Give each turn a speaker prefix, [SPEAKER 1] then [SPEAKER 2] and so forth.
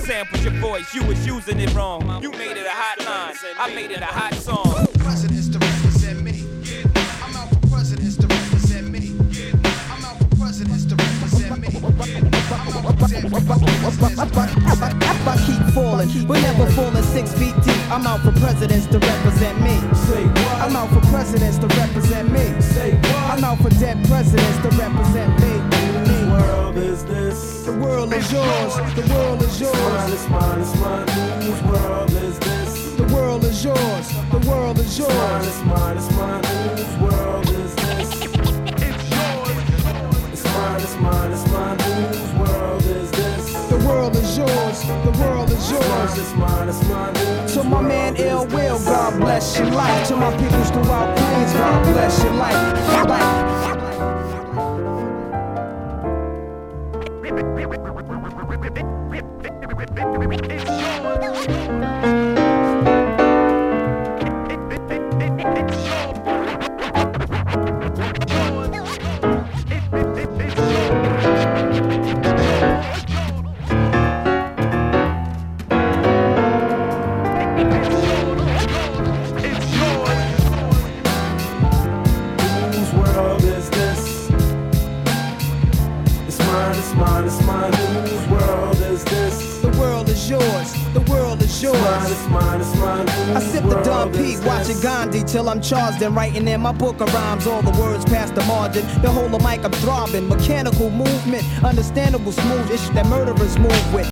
[SPEAKER 1] sampled your voice, you was using it wrong. You made it a hot line, I made it a hot song.
[SPEAKER 2] Presidents to represent me. I'm out for presidents to represent me. I'm out for presidents to represent me. I'm out for presidents to represent me.
[SPEAKER 3] I keep falling, but never falling six feet deep. I'm out for presidents to represent me. I'm out for presidents to represent me. I'm out for dead presidents to represent me. me.
[SPEAKER 4] World is
[SPEAKER 3] yours. The world is yours.
[SPEAKER 4] is mine, it's mine. Whose world is this?
[SPEAKER 3] The world is yours. The world is yours.
[SPEAKER 4] is mine, it's mine. Whose world is this? It's yours. It's mine, it's mine, it's mine. Whose world is this?
[SPEAKER 3] The world is yours. The world is yours.
[SPEAKER 4] it's mine, it's mine.
[SPEAKER 3] To my man Ill Will. God bless your life. To my peoples throughout Queens, God bless your life. life.
[SPEAKER 4] Whose world is this? It's mine, it's mine. Whose world is this?
[SPEAKER 3] The world is yours. The world is yours.
[SPEAKER 4] it's mine, it's mine.
[SPEAKER 3] I sip the Don
[SPEAKER 4] is
[SPEAKER 3] Pete, watching
[SPEAKER 4] this?
[SPEAKER 3] Gandhi till I'm charged and writing in my book of rhymes. All the words past the margin. The whole of mic I'm throbbing. Mechanical movement, understandable smooth. It's that murderers move with.